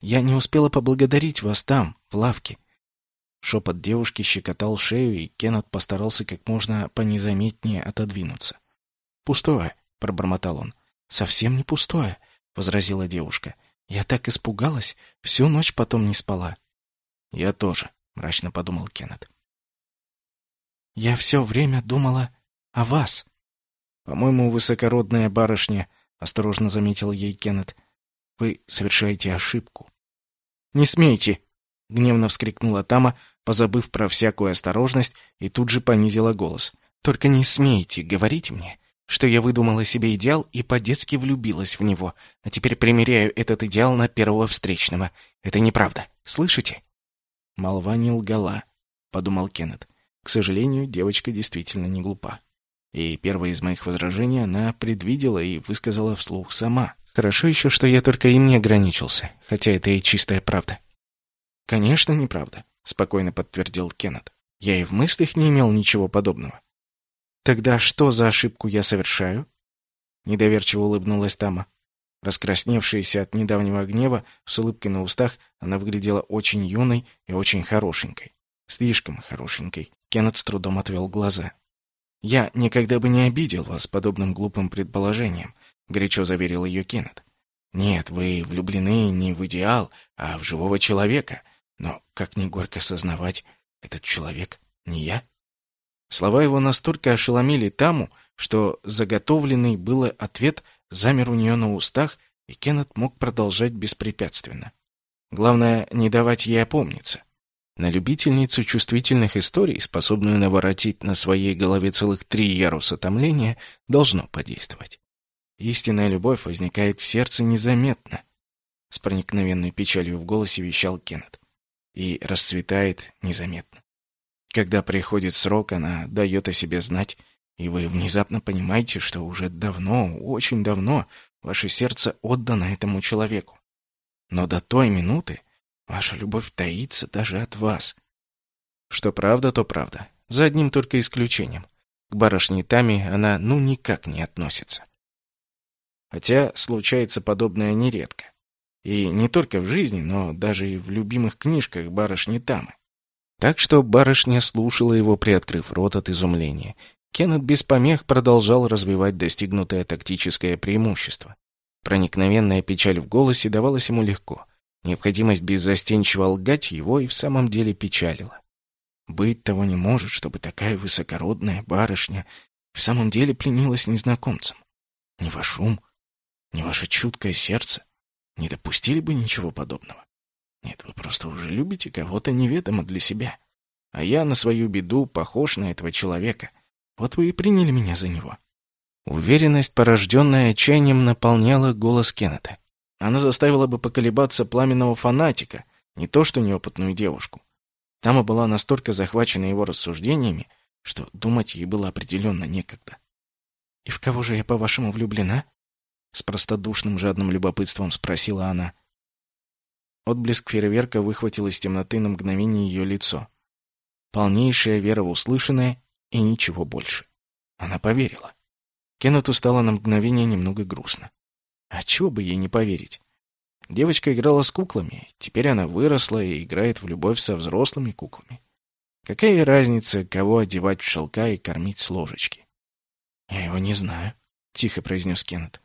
«Я не успела поблагодарить вас там, в лавке. Шепот девушки щекотал шею, и Кеннет постарался как можно понезаметнее отодвинуться. «Пустое», — пробормотал он. «Совсем не пустое», — возразила девушка. «Я так испугалась, всю ночь потом не спала». «Я тоже», — мрачно подумал Кеннет. «Я все время думала о вас». «По-моему, высокородная барышня», — осторожно заметил ей Кеннет. «Вы совершаете ошибку». «Не смейте!» — гневно вскрикнула Тама, позабыв про всякую осторожность, и тут же понизила голос. «Только не смейте говорить мне, что я выдумала себе идеал и по-детски влюбилась в него, а теперь примеряю этот идеал на первого встречного. Это неправда. Слышите?» «Молва не лгала», — подумал Кеннет. К сожалению, девочка действительно не глупа. И первое из моих возражений она предвидела и высказала вслух сама. Хорошо еще, что я только им не ограничился, хотя это и чистая правда. «Конечно, неправда», — спокойно подтвердил Кеннет. «Я и в мыслях не имел ничего подобного». «Тогда что за ошибку я совершаю?» Недоверчиво улыбнулась Тама. Раскрасневшаяся от недавнего гнева, с улыбкой на устах, она выглядела очень юной и очень хорошенькой. Слишком хорошенькой. Кеннет с трудом отвел глаза. «Я никогда бы не обидел вас подобным глупым предположением», — горячо заверил ее Кеннет. «Нет, вы влюблены не в идеал, а в живого человека. Но, как ни горько сознавать, этот человек не я». Слова его настолько ошеломили Таму, что заготовленный было ответ замер у нее на устах, и Кеннет мог продолжать беспрепятственно. Главное, не давать ей опомниться. На любительницу чувствительных историй, способную наворотить на своей голове целых три яруса томления, должно подействовать. Истинная любовь возникает в сердце незаметно, с проникновенной печалью в голосе вещал Кеннет, и расцветает незаметно. Когда приходит срок, она дает о себе знать, и вы внезапно понимаете, что уже давно, очень давно ваше сердце отдано этому человеку. Но до той минуты Ваша любовь таится даже от вас. Что правда, то правда. За одним только исключением. К барышне Тами она ну никак не относится. Хотя случается подобное нередко. И не только в жизни, но даже и в любимых книжках барышни Тамы. Так что барышня слушала его, приоткрыв рот от изумления. Кеннет без помех продолжал развивать достигнутое тактическое преимущество. Проникновенная печаль в голосе давалась ему легко. Необходимость беззастенчиво лгать его и в самом деле печалила. Быть того не может, чтобы такая высокородная барышня в самом деле пленилась незнакомцем. Ни ваш ум, ни ваше чуткое сердце не допустили бы ничего подобного. Нет, вы просто уже любите кого-то неведомо для себя. А я на свою беду похож на этого человека. Вот вы и приняли меня за него. Уверенность, порожденная отчаянием, наполняла голос Кеннета. Она заставила бы поколебаться пламенного фанатика, не то что неопытную девушку. Тама была настолько захвачена его рассуждениями, что думать ей было определенно некогда. «И в кого же я, по-вашему, влюблена?» С простодушным жадным любопытством спросила она. Отблеск фейерверка выхватил из темноты на мгновение ее лицо. Полнейшая вера в услышанное и ничего больше. Она поверила. Кеннету стало на мгновение немного грустно. А чего бы ей не поверить? Девочка играла с куклами, теперь она выросла и играет в любовь со взрослыми куклами. Какая разница, кого одевать в шелка и кормить с ложечки? «Я его не знаю», — тихо произнес Кеннет.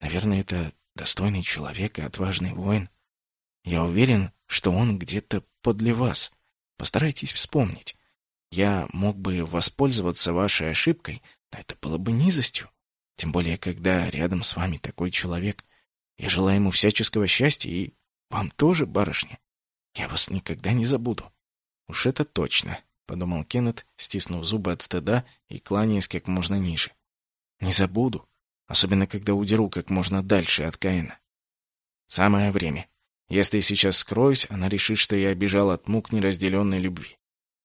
«Наверное, это достойный человек и отважный воин. Я уверен, что он где-то подле вас. Постарайтесь вспомнить. Я мог бы воспользоваться вашей ошибкой, но это было бы низостью. Тем более, когда рядом с вами такой человек. Я желаю ему всяческого счастья и вам тоже, барышня. Я вас никогда не забуду. Уж это точно, подумал Кеннет, стиснув зубы от стыда и кланяясь как можно ниже. Не забуду, особенно когда удеру как можно дальше от Каина. Самое время. Если сейчас скроюсь, она решит, что я обижал от мук неразделенной любви.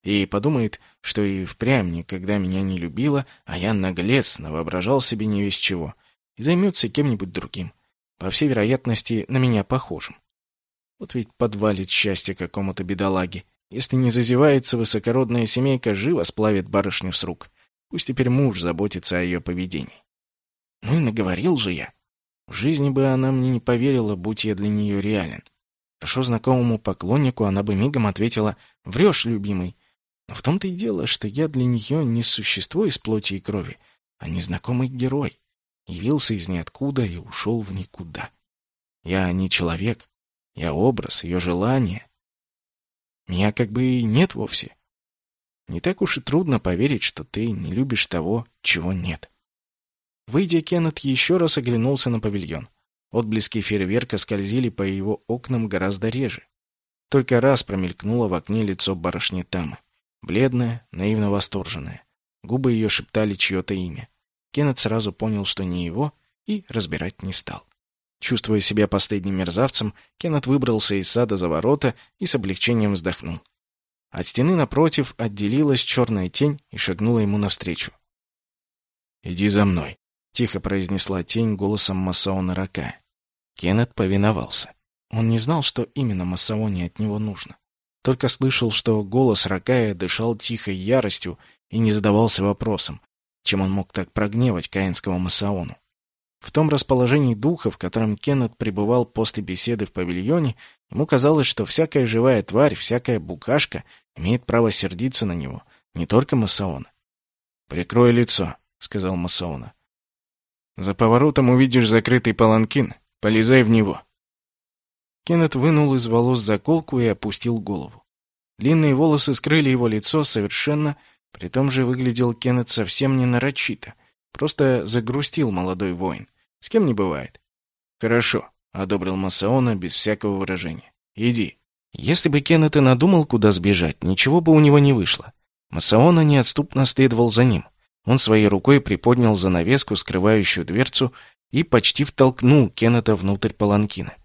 И подумает, что и впрямь никогда меня не любила, а я наглец, навоображал себе не весь чего, и займется кем-нибудь другим, по всей вероятности, на меня похожим. Вот ведь подвалит счастье какому-то бедолаге. Если не зазевается, высокородная семейка живо сплавит барышню с рук. Пусть теперь муж заботится о ее поведении. Ну и наговорил же я. В жизни бы она мне не поверила, будь я для нее реален. Хорошо знакомому поклоннику она бы мигом ответила «Врешь, любимый». Но в том-то и дело, что я для нее не существо из плоти и крови, а незнакомый герой. Явился из ниоткуда и ушел в никуда. Я не человек, я образ, ее желание. Меня как бы и нет вовсе. Не так уж и трудно поверить, что ты не любишь того, чего нет. Выйдя, Кеннет еще раз оглянулся на павильон. Отблески фейерверка скользили по его окнам гораздо реже. Только раз промелькнуло в окне лицо барышни Тамы. Бледная, наивно восторженная. Губы ее шептали чье-то имя. Кеннет сразу понял, что не его, и разбирать не стал. Чувствуя себя последним мерзавцем, Кеннет выбрался из сада за ворота и с облегчением вздохнул. От стены напротив отделилась черная тень и шагнула ему навстречу. «Иди за мной», — тихо произнесла тень голосом Масаона Рака. Кеннет повиновался. Он не знал, что именно Массаоне от него нужно. Только слышал, что голос Ракая дышал тихой яростью и не задавался вопросом, чем он мог так прогневать каинского Массаону. В том расположении духа, в котором Кеннет пребывал после беседы в павильоне, ему казалось, что всякая живая тварь, всякая букашка имеет право сердиться на него, не только Массаона. «Прикрой лицо», — сказал Массаона. «За поворотом увидишь закрытый паланкин. Полезай в него». Кеннет вынул из волос заколку и опустил голову. Длинные волосы скрыли его лицо совершенно, при том же выглядел Кеннет совсем не нарочито. Просто загрустил молодой воин. С кем не бывает. «Хорошо», — одобрил Масаона без всякого выражения. «Иди». Если бы Кеннет и надумал, куда сбежать, ничего бы у него не вышло. Масаона неотступно следовал за ним. Он своей рукой приподнял занавеску, скрывающую дверцу, и почти втолкнул Кеннета внутрь паланкина.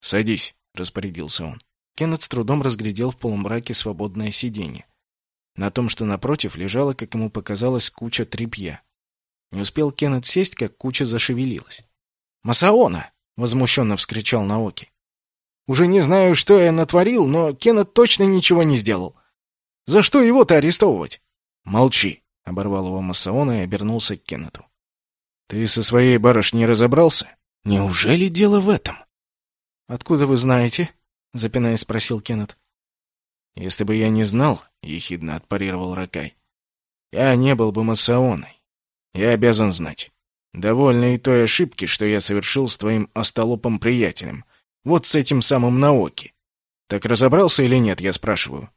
«Садись», — распорядился он. Кеннет с трудом разглядел в полумраке свободное сиденье. На том, что напротив, лежала, как ему показалось, куча тряпья. Не успел Кеннет сесть, как куча зашевелилась. «Масаона!» — возмущенно вскричал Наоки. «Уже не знаю, что я натворил, но Кеннет точно ничего не сделал. За что его-то арестовывать?» «Молчи!» — оборвал его Масаона и обернулся к Кеннету. «Ты со своей барышней разобрался? Неужели дело в этом?» «Откуда вы знаете?» — запинаясь, спросил Кеннет. «Если бы я не знал», — ехидно отпарировал Ракай, — «я не был бы Масаоной. Я обязан знать. Довольно и той ошибки, что я совершил с твоим остолопом приятелем. Вот с этим самым Наоки. Так разобрался или нет, я спрашиваю?»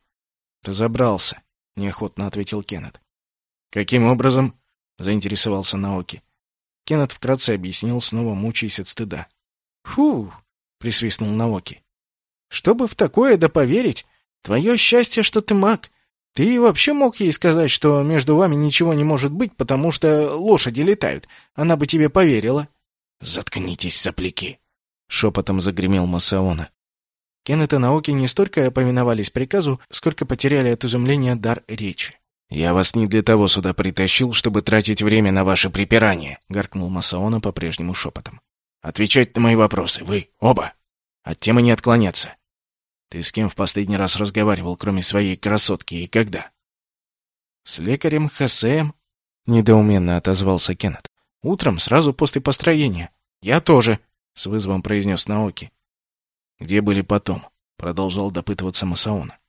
«Разобрался», — неохотно ответил Кеннет. «Каким образом?» — заинтересовался Наоки. Кеннет вкратце объяснил, снова мучаясь от стыда. «Фу!» — присвистнул Наоки. «Чтобы в такое да поверить, твое счастье, что ты маг. Ты вообще мог ей сказать, что между вами ничего не может быть, потому что лошади летают. Она бы тебе поверила». «Заткнитесь, сопляки!» — шепотом загремел Масаона. Кеннет и Наоки не столько повиновались приказу, сколько потеряли от изумления дар речи. «Я вас не для того сюда притащил, чтобы тратить время на ваше припирание», — гаркнул Масаона по-прежнему шепотом. «Отвечать на мои вопросы, вы, оба. От темы не отклоняться. Ты с кем в последний раз разговаривал, кроме своей красотки, и когда?» «С лекарем Хосеем», — недоуменно отозвался Кеннет. «Утром, сразу после построения. Я тоже», — с вызовом произнес Наоки. «Где были потом?» — продолжал допытываться Масаона.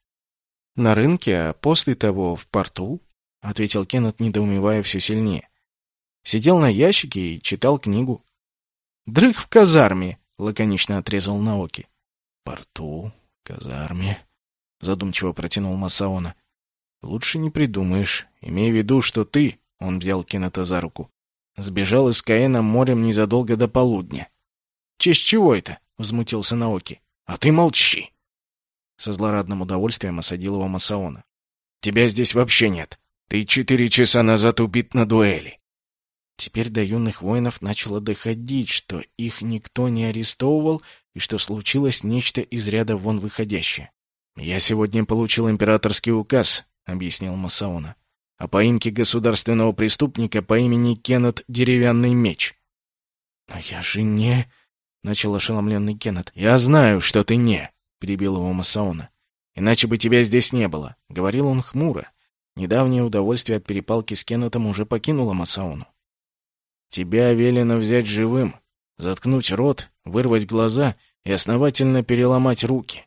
«На рынке, а после того в порту», — ответил Кеннет, недоумевая все сильнее. «Сидел на ящике и читал книгу». «Дрых в казарме», — лаконично отрезал Наоки. «Порту, казарме», — задумчиво протянул Масаона. «Лучше не придумаешь. Имей в виду, что ты...» — он взял Кеннета за руку. «Сбежал из Каэна морем незадолго до полудня». «Честь чего это?» — возмутился Наоки. «А ты молчи!» Со злорадным удовольствием осадил его Масаона. «Тебя здесь вообще нет. Ты четыре часа назад убит на дуэли». Теперь до юных воинов начало доходить, что их никто не арестовывал и что случилось нечто из ряда вон выходящее. «Я сегодня получил императорский указ», — объяснил Масаона, «о поимке государственного преступника по имени Кеннет Деревянный Меч». «Но я же не...» — начал ошеломленный Кеннет. «Я знаю, что ты не...» — перебил его Масаона. «Иначе бы тебя здесь не было», — говорил он хмуро. Недавнее удовольствие от перепалки с Кеннетом уже покинуло Масаону. «Тебя велено взять живым, заткнуть рот, вырвать глаза и основательно переломать руки.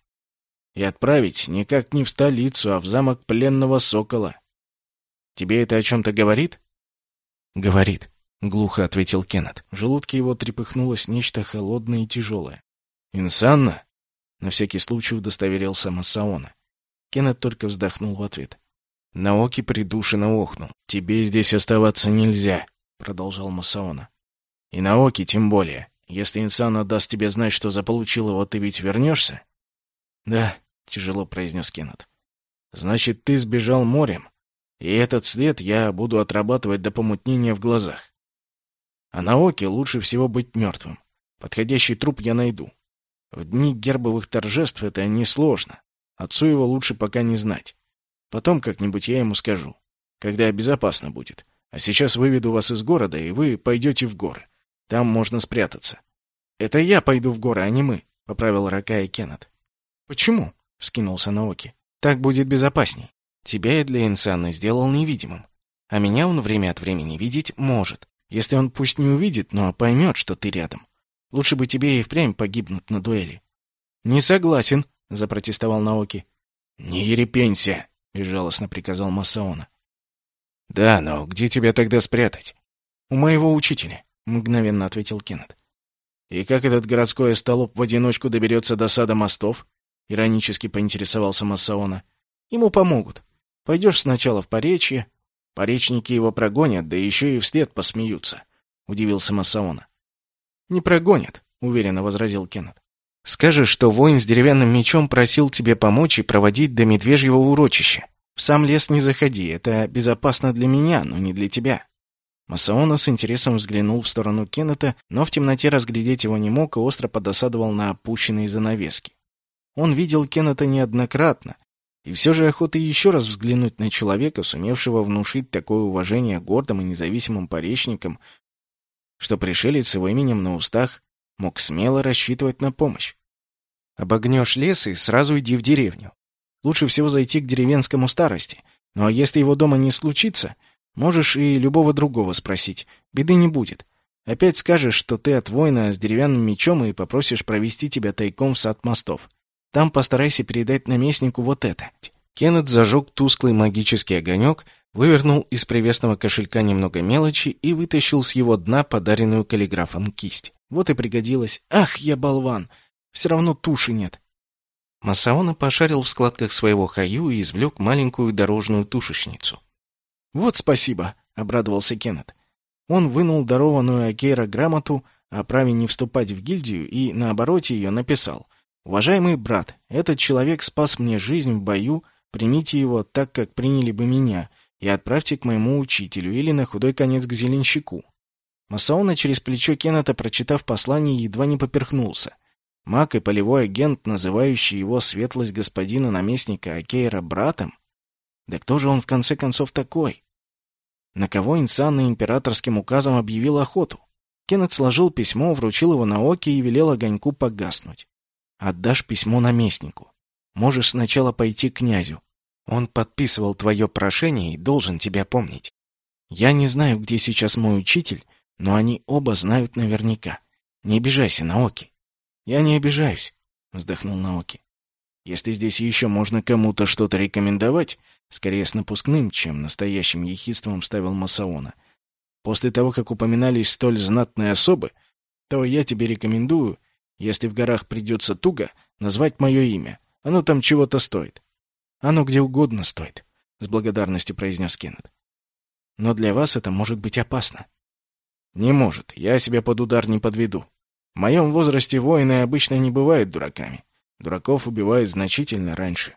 И отправить никак не в столицу, а в замок пленного сокола. Тебе это о чем-то говорит? Говорит, глухо ответил Кеннет. В желудке его трепыхнулось нечто холодное и тяжелое. Инсанна? На всякий случай удостоверился Массаона. Кеннет только вздохнул в ответ. Наоки придушенно охнул. «Тебе здесь оставаться нельзя», — продолжал Масаона. «И Наоки тем более. Если Инсана даст тебе знать, что заполучил его, ты ведь вернешься?» «Да», — тяжело произнес Кеннет. «Значит, ты сбежал морем, и этот след я буду отрабатывать до помутнения в глазах. А Наоки лучше всего быть мертвым. Подходящий труп я найду. В дни гербовых торжеств это несложно. Отцу его лучше пока не знать. Потом как-нибудь я ему скажу, когда безопасно будет. А сейчас выведу вас из города, и вы пойдете в горы. Там можно спрятаться. Это я пойду в горы, а не мы, поправил Рака и Кеннет. Почему? вскинулся Наоки. Так будет безопасней. Тебя я для Инсаны сделал невидимым, а меня он время от времени видеть может. Если он пусть не увидит, но поймет, что ты рядом. Лучше бы тебе и впрямь погибнуть на дуэли. Не согласен, запротестовал Наоки. Не ерепенься, безжалостно приказал Масаона. Да, но где тебя тогда спрятать? У моего учителя, мгновенно ответил Кеннет. И как этот городской остолоп в одиночку доберется до сада мостов? Иронически поинтересовался Массаона. Ему помогут. Пойдешь сначала в Поречье, поречники его прогонят, да еще и вслед посмеются, удивился Массаона. Не прогонят, уверенно возразил Кеннет. Скажешь, что воин с деревянным мечом просил тебе помочь и проводить до медвежьего урочища. В сам лес не заходи, это безопасно для меня, но не для тебя. Масаона с интересом взглянул в сторону Кеннета, но в темноте разглядеть его не мог и остро подосадовал на опущенные занавески. Он видел Кеннета неоднократно, и все же охота еще раз взглянуть на человека, сумевшего внушить такое уважение гордым и независимым поречникам, что пришелец с его именем на устах мог смело рассчитывать на помощь. Обогнешь лес и сразу иди в деревню. Лучше всего зайти к деревенскому старости. Ну а если его дома не случится, можешь и любого другого спросить. Беды не будет. Опять скажешь, что ты от воина с деревянным мечом и попросишь провести тебя тайком в сад мостов. Там постарайся передать наместнику вот это». Кеннет зажег тусклый магический огонек, вывернул из привесного кошелька немного мелочи и вытащил с его дна подаренную каллиграфом кисть. Вот и пригодилось. Ах, я болван! Все равно туши нет. Масаона пошарил в складках своего хаю и извлек маленькую дорожную тушечницу. «Вот спасибо!» — обрадовался Кеннет. Он вынул дарованную Акейра грамоту о праве не вступать в гильдию и на обороте ее написал. «Уважаемый брат, этот человек спас мне жизнь в бою, примите его так, как приняли бы меня, и отправьте к моему учителю или на худой конец к зеленщику». Масаона через плечо Кеннета, прочитав послание, едва не поперхнулся. Маг и полевой агент, называющий его светлость господина наместника Акейра братом? Да кто же он в конце концов такой? На кого Инсан императорским указом объявил охоту? Кеннет сложил письмо, вручил его на Оке и велел огоньку погаснуть. «Отдашь письмо наместнику. Можешь сначала пойти к князю. Он подписывал твое прошение и должен тебя помнить. Я не знаю, где сейчас мой учитель, но они оба знают наверняка. Не обижайся, Наоки. Я не обижаюсь, вздохнул Наоки. Если здесь еще можно кому-то что-то рекомендовать, скорее с напускным, чем настоящим ехидством ставил Масаона. После того, как упоминались столь знатные особы, то я тебе рекомендую, если в горах придется туго, назвать мое имя. Оно там чего-то стоит. Оно где угодно стоит, с благодарностью произнес Кеннет. Но для вас это может быть опасно. Не может. Я себя под удар не подведу. В моем возрасте воины обычно не бывают дураками. Дураков убивают значительно раньше.